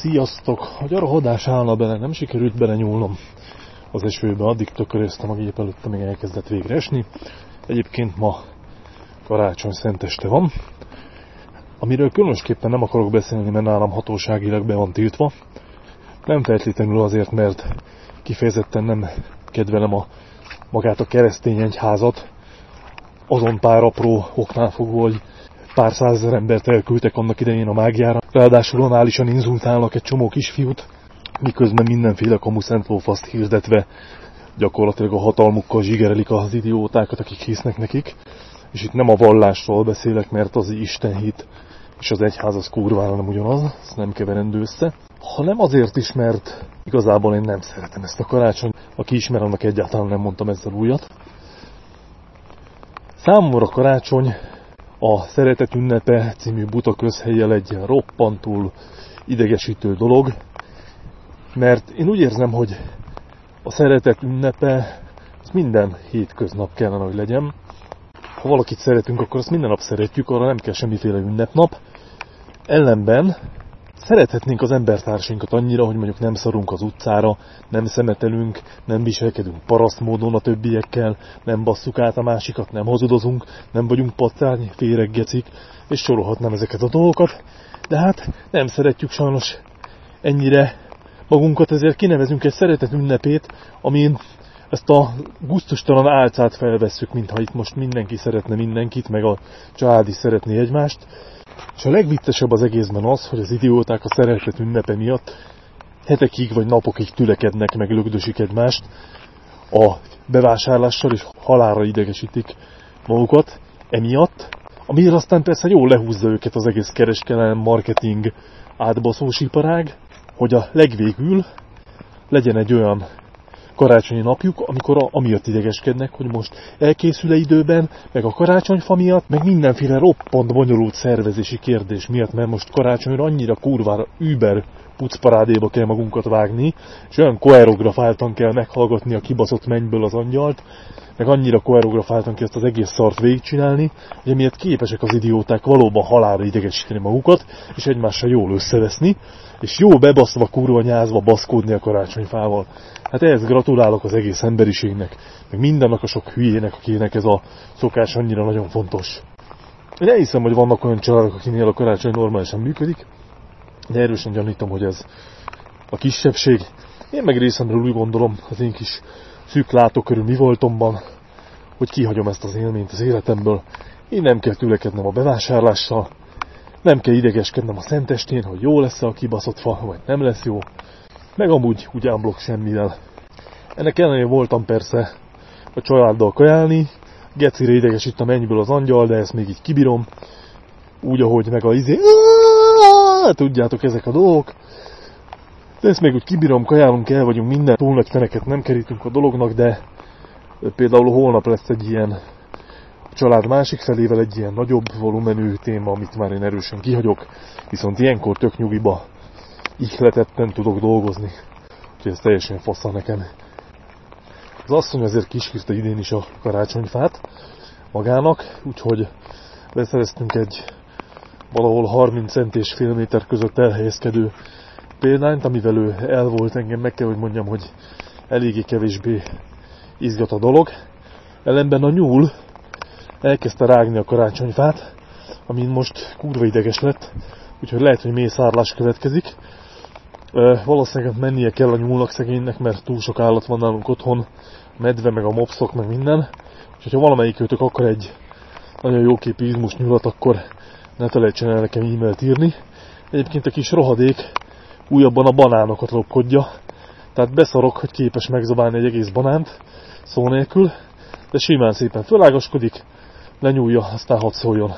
Sziasztok! A gyarahadás állna bele, nem sikerült bele nyúlnom az esőbe, addig tököröztem a gép előtte, még elkezdett végre esni. Egyébként ma karácsony szenteste van, amiről különösképpen nem akarok beszélni, mert nálam hatóságilag be van tiltva. Nem feltétlenül azért, mert kifejezetten nem kedvelem a, magát a keresztény egyházat, azon pár apró oknál fogva, hogy pár százezer embert elküldtek annak idején a mágiára. Ráadásul análisan inzultálnak egy csomó kisfiút, miközben mindenféle kamu szentlófaszt hirdetve gyakorlatilag a hatalmukkal zsigerelik az idiótákat, akik hisznek nekik. És itt nem a vallásról beszélek, mert az Isten hit és az egyház az kurvára nem ugyanaz, ezt nem keverendő össze, hanem azért is, mert igazából én nem szeretem ezt a karácsony. Aki ismer, annak egyáltalán nem mondtam ezzel újat. Számomra karácsony a Szeretet ünnepe című buta közhelyel egy roppantul idegesítő dolog, mert én úgy érzem, hogy a szeretet ünnepe az minden hétköznap kellene, hogy legyen. Ha valakit szeretünk, akkor azt minden nap szeretjük, arra nem kell semmiféle ünnepnap. Ellenben szerethetnénk az embertársainkat annyira, hogy mondjuk nem szarunk az utcára, nem szemetelünk, nem viselkedünk paraszt módon a többiekkel, nem basszuk át a másikat, nem hazudozunk, nem vagyunk pacány, féreggecik, és sorolhatnám ezeket a dolgokat, de hát nem szeretjük sajnos ennyire magunkat, ezért kinevezünk egy szeretet ünnepét, amin ezt a gusztustalan álcát felvesszük, mintha itt most mindenki szeretne mindenkit, meg a család is szeretné egymást, és a legviccesebb az egészben az, hogy az idióták a szeretet ünnepe miatt hetekig vagy napokig tülekednek, meg lögdösik egymást a bevásárlással, és halára idegesítik magukat emiatt, amiért aztán persze jól lehúzza őket az egész kereskedelem, marketing, átbaszós iparág, hogy a legvégül legyen egy olyan karácsonyi napjuk, amikor a, amiatt idegeskednek, hogy most elkészül-e időben, meg a karácsonyfa miatt, meg mindenféle roppant bonyolult szervezési kérdés miatt, mert most karácsonyra annyira kurvára über pucparádéba kell magunkat vágni, és olyan koreografáltan kell meghallgatni a kibaszott mennyből az angyalt, meg annyira koreografáltan kell ezt az egész szart végigcsinálni, hogy emiatt képesek az idióták valóban halálra idegesíteni magukat, és egymással jól összeveszni, és jó bebaszva, kurva nyázva baszkódni a karácsonyfával. Hát ehhez gratulálok az egész emberiségnek, meg mindennek a sok hülyének, akinek ez a szokás annyira nagyon fontos. Én elhiszem, hogy vannak olyan családok, akinél a karácsony normálisan működik, de erősen gyanítom, hogy ez a kisebbség. Én meg részemről úgy gondolom, az én kis szűk látókörű mi voltomban, hogy kihagyom ezt az élményt az életemből. Én nem kell tülekednem a bevásárlással, nem kell idegeskednem a szentestén, hogy jó lesz -e a kibaszott fa, vagy nem lesz jó, meg amúgy úgy ámblok semmivel. Ennek ellenére voltam persze a családdal kajálni, gecire idegesít a mennyből az angyal, de ezt még így kibírom, úgy, ahogy meg a izé, tudjátok ezek a dolgok, de ezt még úgy kibírom, kajálunk el vagyunk minden, túl nagy feneket nem kerítünk a dolognak, de például holnap lesz egy ilyen család másik felével egy ilyen nagyobb volumenű téma, amit már én erősen kihagyok, viszont ilyenkor tök nyugiba ihletetten tudok dolgozni. Úgyhogy ez teljesen faszal nekem. Az asszony azért kísérte idén is a karácsonyfát magának, úgyhogy beszereztünk egy valahol 30 cent és fél méter között elhelyezkedő példányt, amivel ő el engem, meg kell, hogy mondjam, hogy eléggé kevésbé izgat a dolog. Ellenben a nyúl elkezdte rágni a karácsonyfát, amin most kurva ideges lett, úgyhogy lehet, hogy mély szárlás következik. Valószínűleg mennie kell a nyúlnak szegénynek, mert túl sok állat van nálunk otthon, medve, meg a mopszok, meg minden. Úgyhogy ha valamelyik őtök akar egy nagyon jó képű izmus nyulat, akkor ne felejtsen el nekem e-mailt írni. Egyébként a kis rohadék újabban a banánokat lopkodja, tehát beszarok, hogy képes megzabálni egy egész banánt, szó nélkül, de simán szépen fölágaskodik, lenyúlja, aztán hadd szóljon.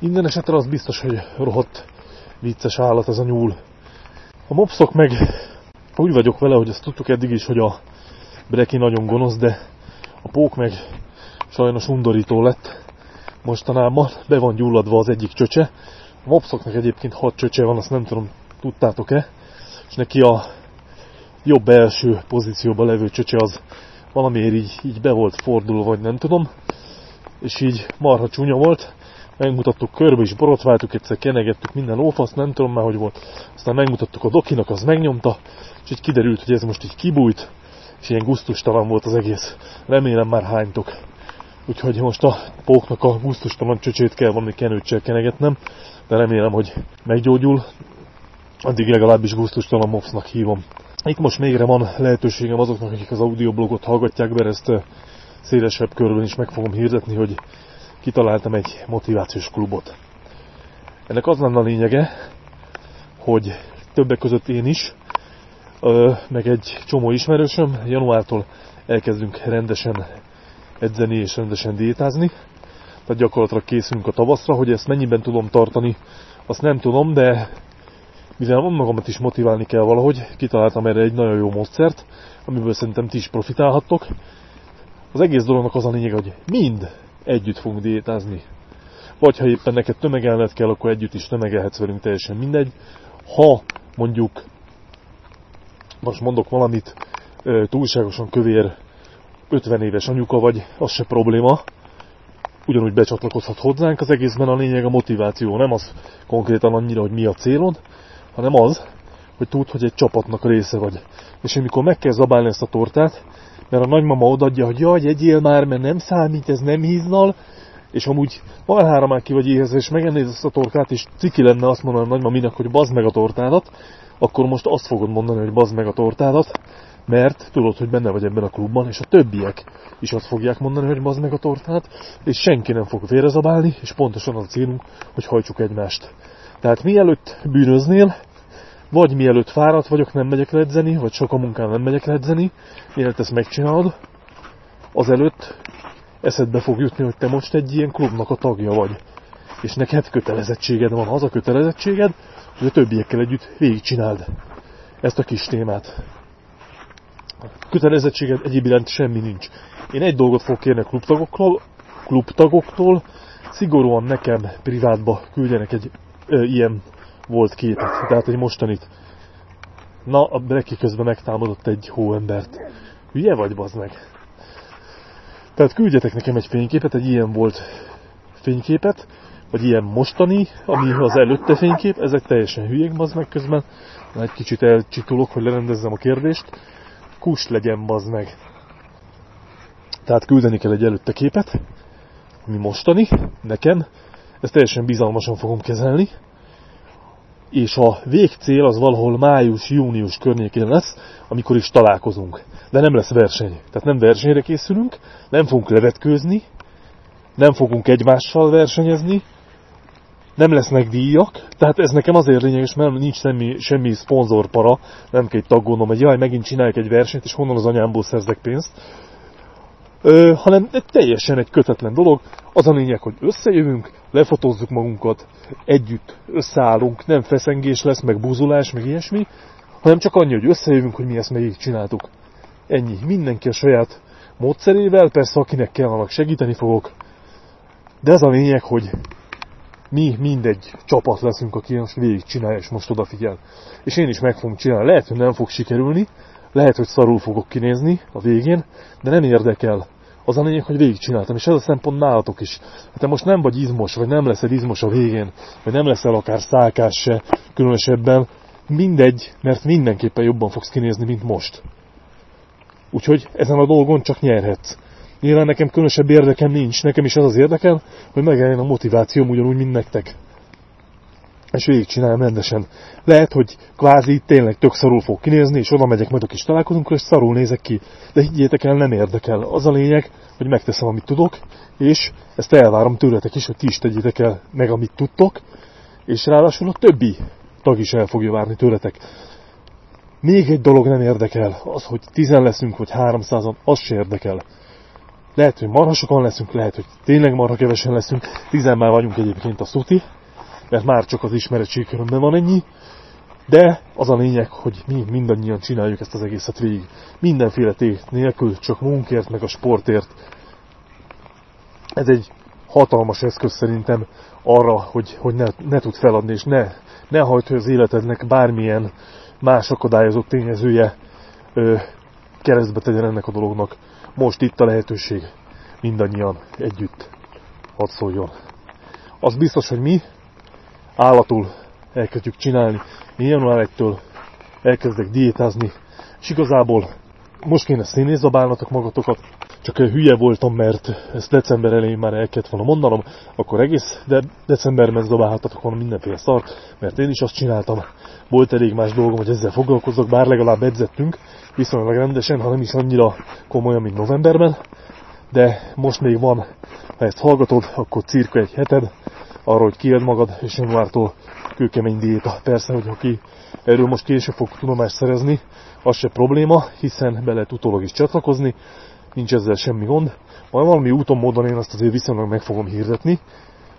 Minden esetre az biztos, hogy rohadt vicces állat ez a nyúl. A mopszok meg úgy vagyok vele, hogy ezt tudtuk eddig is, hogy a breki nagyon gonosz, de a pók meg sajnos undorító lett. Mostanában be van gyulladva az egyik csöcse. A mopszoknak egyébként hat csöcse van, azt nem tudom, tudtátok-e. És neki a jobb első pozícióban levő csöcse az valamiért így, így be volt fordulva, vagy nem tudom. És így marha csúnya volt megmutattuk, körbe is borotváltuk, egyszer kenegettük minden lófasz, nem tudom már, hogy volt. Aztán megmutattuk a dokinak, az megnyomta, és így kiderült, hogy ez most így kibújt, és ilyen guztustalan volt az egész. Remélem már hánytok. Úgyhogy most a póknak a guztustalan csöcsét kell valami kenőccsel kenegetnem, de remélem, hogy meggyógyul. Addig legalábbis guztustalan mopsnak hívom. Itt most mégre van lehetőségem azoknak, akik az audioblogot hallgatják, be ezt szélesebb körben is meg fogom hirdetni, hogy kitaláltam egy motivációs klubot. Ennek az lenne a lényege, hogy többek között én is, meg egy csomó ismerősöm januártól elkezdünk rendesen edzeni és rendesen diétázni. Tehát gyakorlatilag készülünk a tavaszra, hogy ezt mennyiben tudom tartani, azt nem tudom, de mivel magamat is motiválni kell valahogy, kitaláltam erre egy nagyon jó módszert, amiből szerintem ti is profitálhattok. Az egész dolognak az a lényeg, hogy mind együtt fogunk diétázni. Vagy ha éppen neked tömegelned kell, akkor együtt is tömegelhetsz velünk, teljesen mindegy. Ha mondjuk, most mondok valamit, túlságosan kövér 50 éves anyuka vagy, az se probléma, ugyanúgy becsatlakozhat hozzánk. Az egészben a lényeg a motiváció, nem az konkrétan annyira, hogy mi a célod, hanem az, hogy tudd, hogy egy csapatnak része vagy. És amikor meg kell zabálni ezt a tortát, mert a nagymama odadja, hogy jaj, egyél már, mert nem számít, ez nem híznal, és amúgy valhára már ki vagy éhezve, és megennéd ezt a tortát, és ciki lenne azt mondani a nagymaminak, hogy bazd meg a tortádat, akkor most azt fogod mondani, hogy bazd meg a tortádat, mert tudod, hogy benne vagy ebben a klubban, és a többiek is azt fogják mondani, hogy bazd meg a tortát, és senki nem fog vérezabálni, és pontosan az a célunk, hogy hajtsuk egymást. Tehát mielőtt bűnöznél, vagy mielőtt fáradt vagyok, nem megyek ledzeni, vagy sok a munkám, nem megyek ledzeni, mielőtt ezt megcsinálod, azelőtt eszedbe fog jutni, hogy te most egy ilyen klubnak a tagja vagy. És neked kötelezettséged van, az a kötelezettséged, hogy a többiekkel együtt végigcsináld ezt a kis témát. Kötelezettséged egyéb iránt semmi nincs. Én egy dolgot fogok kérni a klubtagoktól, klubtagoktól szigorúan nekem privátba küldjenek egy ö, ilyen volt képet, tehát egy mostanit. Na, a Breki közben megtámadott egy hóembert. Hülye vagy, bazd meg? Tehát küldjetek nekem egy fényképet, egy ilyen volt fényképet, vagy ilyen mostani, ami az előtte fénykép, ezek teljesen hülyék, bazd meg közben. Na, egy kicsit elcsitulok, hogy lerendezzem a kérdést. Kus legyen, bazd meg. Tehát küldeni kell egy előtte képet, ami mostani, nekem. Ezt teljesen bizalmasan fogom kezelni és a végcél az valahol május-június környékén lesz, amikor is találkozunk. De nem lesz verseny. Tehát nem versenyre készülünk, nem fogunk levetkőzni, nem fogunk egymással versenyezni, nem lesznek díjak, tehát ez nekem azért lényeges, mert nincs semmi, semmi szponzorpara, nem kell taggódnom, hogy jaj, megint csinálják egy versenyt, és honnan az anyámból szerzek pénzt, ö, hanem teljesen egy kötetlen dolog. Az a lényeg, hogy összejövünk, lefotózzuk magunkat, együtt összeállunk, nem feszengés lesz, meg búzulás, meg ilyesmi, hanem csak annyi, hogy összejövünk, hogy mi ezt még csináltuk. Ennyi. Mindenki a saját módszerével, persze akinek kell, annak segíteni fogok, de ez a lényeg, hogy mi mindegy csapat leszünk, aki most végig csinálja, és most odafigyel. És én is meg fogom csinálni. Lehet, hogy nem fog sikerülni, lehet, hogy szarul fogok kinézni a végén, de nem érdekel. Az a lényeg, hogy végigcsináltam, és ez a szempont nálatok is. Hát te most nem vagy izmos, vagy nem leszel izmos a végén, vagy nem leszel akár szálkás se, különösebben, mindegy, mert mindenképpen jobban fogsz kinézni, mint most. Úgyhogy ezen a dolgon csak nyerhetsz. Nyilván nekem különösebb érdekem nincs, nekem is az az érdekel, hogy megálljon a motivációm ugyanúgy, mint nektek és végigcsinálom rendesen. Lehet, hogy kvázi tényleg tök szarul fog kinézni, és oda megyek majd a kis találkozunk, és szarul nézek ki. De higgyétek el, nem érdekel. Az a lényeg, hogy megteszem, amit tudok, és ezt elvárom tőletek is, hogy ti is tegyétek el meg, amit tudtok, és ráadásul a többi tag is el fogja várni tőletek. Még egy dolog nem érdekel, az, hogy tizen leszünk, vagy háromszázan, az se érdekel. Lehet, hogy marha sokan leszünk, lehet, hogy tényleg marha kevesen leszünk, tizen már vagyunk egyébként a szuti, mert már csak az ismeretségkörömben van ennyi, de az a lényeg, hogy mi mindannyian csináljuk ezt az egészet végig. Mindenféle tét nélkül, csak munkért, meg a sportért. Ez egy hatalmas eszköz szerintem arra, hogy, hogy ne, ne tud feladni, és ne, ne hagyd, hogy az életednek bármilyen más akadályozó tényezője ö, keresztbe tegyen ennek a dolognak. Most itt a lehetőség mindannyian együtt hadd szóljon. Az biztos, hogy mi állatul elkezdjük csinálni. Én január 1-től elkezdek diétázni, és igazából most kéne színészabálnatok magatokat, csak hülye voltam, mert ezt december elején már el kellett volna mondanom, akkor egész de decemberben zabálhatatok volna mindenféle szart, mert én is azt csináltam. Volt elég más dolgom, hogy ezzel foglalkozok, bár legalább edzettünk, viszonylag rendesen, ha nem is annyira komolyan, mint novemberben, de most még van, ha ezt hallgatod, akkor cirka egy heted, arra, hogy kiad magad, és januártól kőkemény diéta. Persze, hogy aki erről most később fog tudomást szerezni, az se probléma, hiszen be lehet utólag is csatlakozni, nincs ezzel semmi gond. Majd valami úton, módon én azt azért viszonylag meg fogom hirdetni,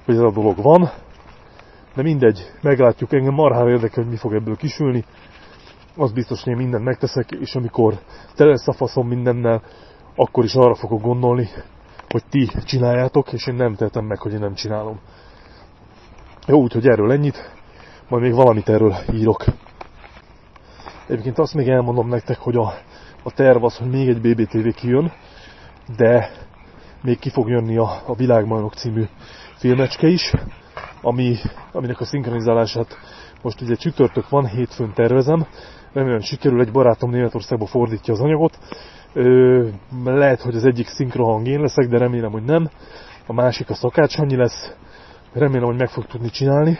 hogy ez a dolog van, de mindegy, meglátjuk, engem marhára érdekel, hogy mi fog ebből kisülni. Az biztos, hogy én mindent megteszek, és amikor te lesz a faszom mindennel, akkor is arra fogok gondolni, hogy ti csináljátok, és én nem tehetem meg, hogy én nem csinálom. Jó, úgyhogy erről ennyit, majd még valamit erről írok. Egyébként azt még elmondom nektek, hogy a, a terv az, hogy még egy BBTV kijön, de még ki fog jönni a, a Világbajnok című filmecske is, ami, aminek a szinkronizálását most ugye csütörtök van, hétfőn tervezem, remélem sikerül, egy barátom Németországba fordítja az anyagot, Ö, lehet, hogy az egyik szinkrohang én leszek, de remélem, hogy nem, a másik a Szakács Hanyi lesz, remélem, hogy meg fog tudni csinálni,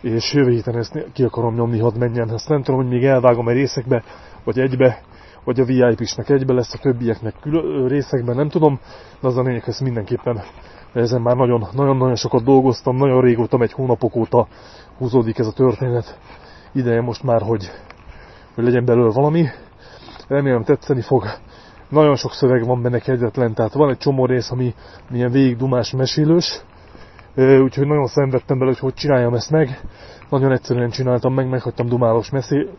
és jövő héten ezt ki akarom nyomni, hadd menjen. Ezt nem tudom, hogy még elvágom egy részekbe, vagy egybe, vagy a VIP-snek egybe lesz, a többieknek külön, részekben, nem tudom, de az a lényeg, ezt mindenképpen ezen már nagyon-nagyon sokat dolgoztam, nagyon régóta, egy hónapok óta húzódik ez a történet. Ideje most már, hogy, hogy legyen belőle valami. Remélem tetszeni fog. Nagyon sok szöveg van benne kegyetlen, tehát van egy csomó rész, ami milyen végigdumás mesélős, úgyhogy nagyon szenvedtem bele, hogy hogy csináljam ezt meg. Nagyon egyszerűen csináltam meg, meghagytam dumálós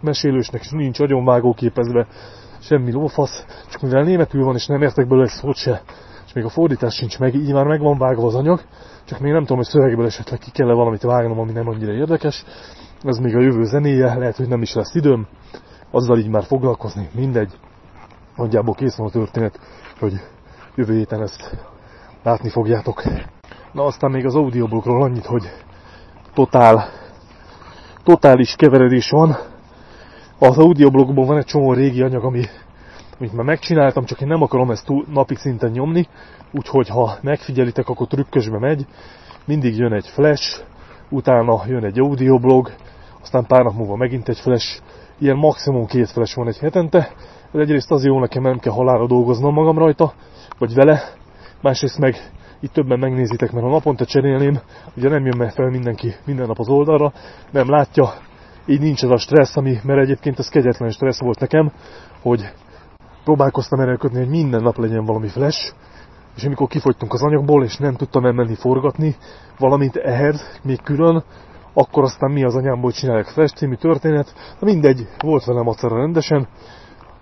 mesélősnek, és nincs vágó képezve semmi lófasz, csak mivel németül van, és nem értek belőle egy szót se, és még a fordítás sincs meg, így már meg van vágva az anyag, csak még nem tudom, hogy szövegből esetleg ki kell -e valamit vágnom, ami nem annyira érdekes. Ez még a jövő zenéje, lehet, hogy nem is lesz időm, azzal így már foglalkozni, mindegy. Nagyjából kész van a történet, hogy jövő héten ezt látni fogjátok. Na aztán még az audiobookról annyit, hogy totál, totális keveredés van. Az audioblogban van egy csomó régi anyag, ami, amit már megcsináltam, csak én nem akarom ezt túl napi szinten nyomni, úgyhogy ha megfigyelitek, akkor trükkösbe megy. Mindig jön egy flash, utána jön egy audioblog, aztán pár nap múlva megint egy flash, ilyen maximum két flash van egy hetente. Ez egyrészt az jó nekem, nem kell halára dolgoznom magam rajta, vagy vele, másrészt meg itt többen megnézitek, mert ha naponta cserélném, ugye nem jön fel mindenki minden nap az oldalra, nem látja, így nincs ez a stressz, ami, mert egyébként ez kegyetlen stressz volt nekem, hogy próbálkoztam erőködni, hogy minden nap legyen valami flash, és amikor kifogytunk az anyagból, és nem tudtam elmenni forgatni valamint ehhez, még külön, akkor aztán mi az anyámból csinálják Flash című történet. Na mindegy, volt velem macera rendesen.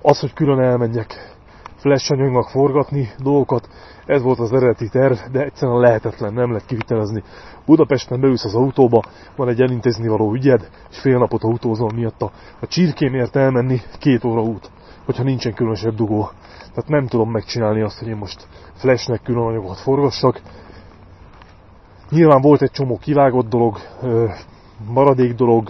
Az, hogy külön elmenjek Flash anyagnak forgatni dolgokat, ez volt az eredeti terv, de egyszerűen lehetetlen, nem lehet kivitelezni. Budapesten beülsz az autóba, van egy elintézni való ügyed, és fél napot autózol miatta. A csirkémért elmenni két óra út, hogyha nincsen különösebb dugó. Tehát nem tudom megcsinálni azt, hogy én most flashnek külön anyagokat forgassak. Nyilván volt egy csomó kivágott dolog, maradék dolog,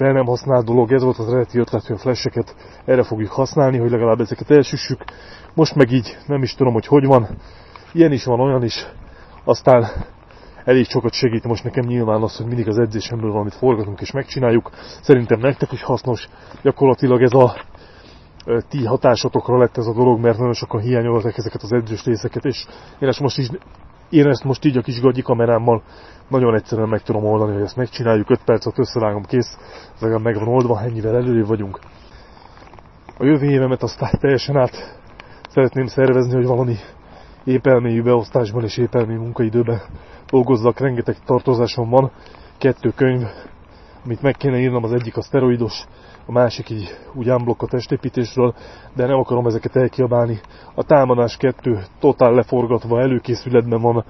fel nem használt dolog, ez volt az eredeti ötlet, hogy a flasheket erre fogjuk használni, hogy legalább ezeket elsüssük. Most meg így nem is tudom, hogy hogy van. Ilyen is van, olyan is. Aztán elég sokat segít most nekem nyilván az, hogy mindig az edzésemből valamit forgatunk és megcsináljuk. Szerintem nektek is hasznos. Gyakorlatilag ez a ti hatásotokra lett ez a dolog, mert nagyon sokan hiányolták ezeket az edzős részeket, és én ezt most is én ezt most így a kis gagyi kamerámmal nagyon egyszerűen meg tudom oldani, hogy ezt megcsináljuk, 5 percet összevágom, kész, legalább meg van oldva, ennyivel előrébb vagyunk. A jövő évemet aztán teljesen át szeretném szervezni, hogy valami épelmélyű beosztásban és épelmélyű munkaidőben dolgozzak, rengeteg tartozásom van, kettő könyv, amit meg kéne írnom, az egyik a szteroidos, a másik így úgy unblock a testépítésről, de nem akarom ezeket elkiabálni. A támadás kettő totál leforgatva előkészületben van,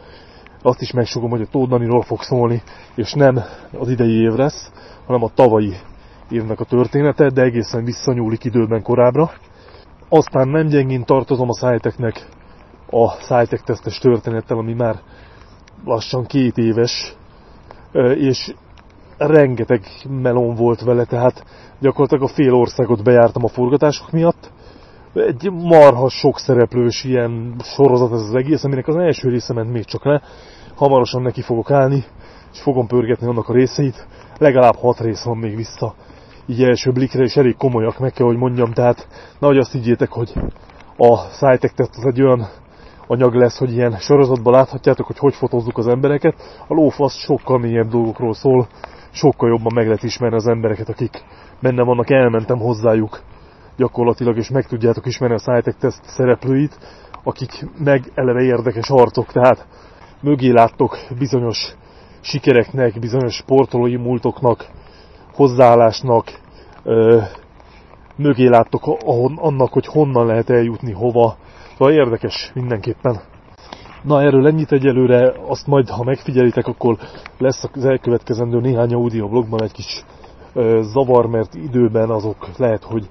azt is megsugom, hogy a Tóth fog szólni, és nem az idei év lesz, hanem a tavalyi évnek a története, de egészen visszanyúlik időben korábbra. Aztán nem gyengén tartozom a szájteknek a szájtek tesztes történettel, ami már lassan két éves, és rengeteg melón volt vele, tehát gyakorlatilag a fél országot bejártam a forgatások miatt. Egy marha sok szereplős ilyen sorozat ez az egész, aminek az első része ment még csak le. Hamarosan neki fogok állni, és fogom pörgetni annak a részeit. Legalább hat rész van még vissza. Így első blikre, és elég komolyak, meg kell, hogy mondjam. Tehát nehogy azt higgyétek, hogy a tett az egy olyan anyag lesz, hogy ilyen sorozatban láthatjátok, hogy hogy fotózzuk az embereket. A lófasz sokkal mélyebb dolgokról szól, sokkal jobban meg lehet ismerni az embereket, akik benne vannak, elmentem hozzájuk gyakorlatilag, és meg tudjátok ismerni a Scitek Test szereplőit, akik meg eleve érdekes arcok, tehát mögé láttok bizonyos sikereknek, bizonyos sportolói múltoknak, hozzáállásnak, ö, mögé láttok annak, hogy honnan lehet eljutni, hova. Szóval érdekes mindenképpen. Na erről ennyit egyelőre, azt majd ha megfigyelitek, akkor lesz az elkövetkezendő néhány audioblogban egy kis ö, zavar, mert időben azok lehet, hogy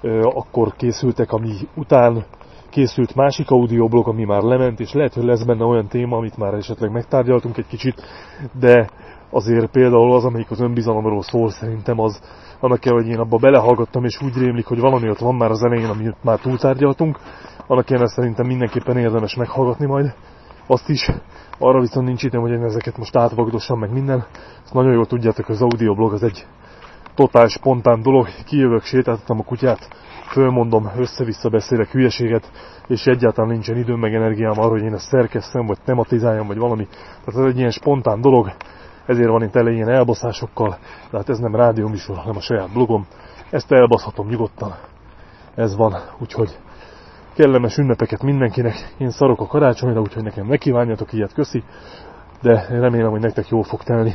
ö, akkor készültek, ami után készült másik audioblog, ami már lement, és lehet, hogy lesz benne olyan téma, amit már esetleg megtárgyaltunk egy kicsit, de azért például az, amelyik az önbizalomról szól, szerintem az annak kell, hogy én abba belehallgattam, és úgy rémlik, hogy valami ott van már az elején, amit már túltárgyaltunk, annak kéne szerintem mindenképpen érdemes meghallgatni majd azt is. Arra viszont nincs időm, hogy én ezeket most átvagdossam meg minden. Ezt nagyon jól tudjátok, az audioblog az egy totál spontán dolog. Kijövök, sétáltatom a kutyát, fölmondom, össze-vissza beszélek hülyeséget, és egyáltalán nincsen időm meg energiám arra, hogy én ezt szerkesszem, vagy tematizáljam, vagy valami. Tehát ez egy ilyen spontán dolog, ezért van itt elején elbaszásokkal, de hát ez nem rádióműsor, hanem a saját blogom. Ezt elbaszhatom nyugodtan. Ez van, úgyhogy kellemes ünnepeket mindenkinek. Én szarok a karácsonyra, úgyhogy nekem ne kívánjatok ilyet, köszi. De remélem, hogy nektek jól fog telni.